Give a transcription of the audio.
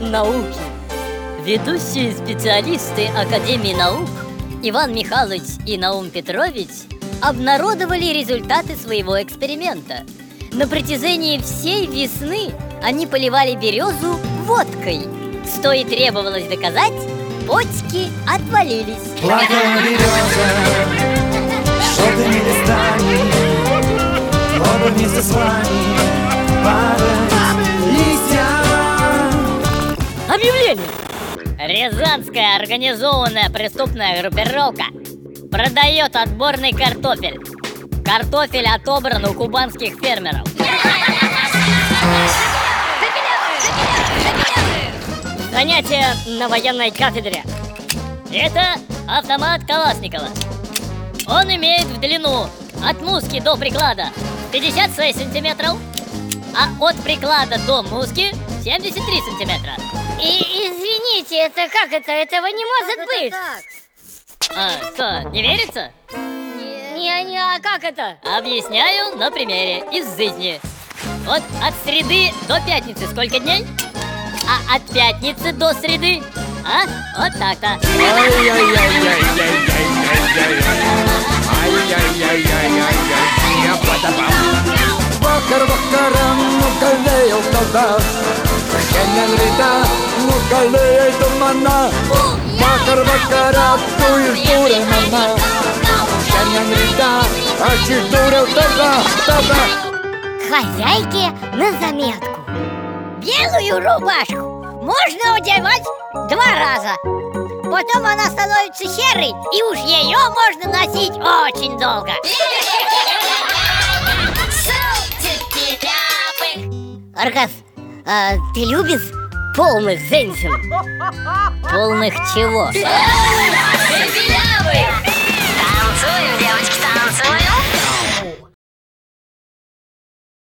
науки. Ведущие специалисты Академии наук Иван Михайлович и Наум Петрович обнародовали результаты своего эксперимента. На протяжении всей весны они поливали березу водкой. Что и требовалось доказать, почки отвалились. Плакала береза, что ты не достанешь Оба вместе с вами Рязанская организованная преступная группировка продает отборный картофель. Картофель отобран у кубанских фермеров. Занятие на военной кафедре. Это автомат Калашникова. Он имеет в длину от муски до приклада 56 сантиметров, а от приклада до муски 73 сантиметра. И извините, это как это? Этого не может быть. А, что, не верится? Не, не, а как это? Объясняю на примере из жизни. Вот от среды до пятницы сколько дней? А от пятницы до среды? А? Вот так-то. Bakar bakaran nukalay o kaldas Ganyan tumana Bakar bakara tuyur ture mana Ganyan rita achir ture tata tata Хозяйке на заметку. Белую рубашку можно одевать два раза. Потом она становится серой, и уж ее можно носить очень долго. Аркас, а ты любишь полных зенсин Полных чего? Танцуем!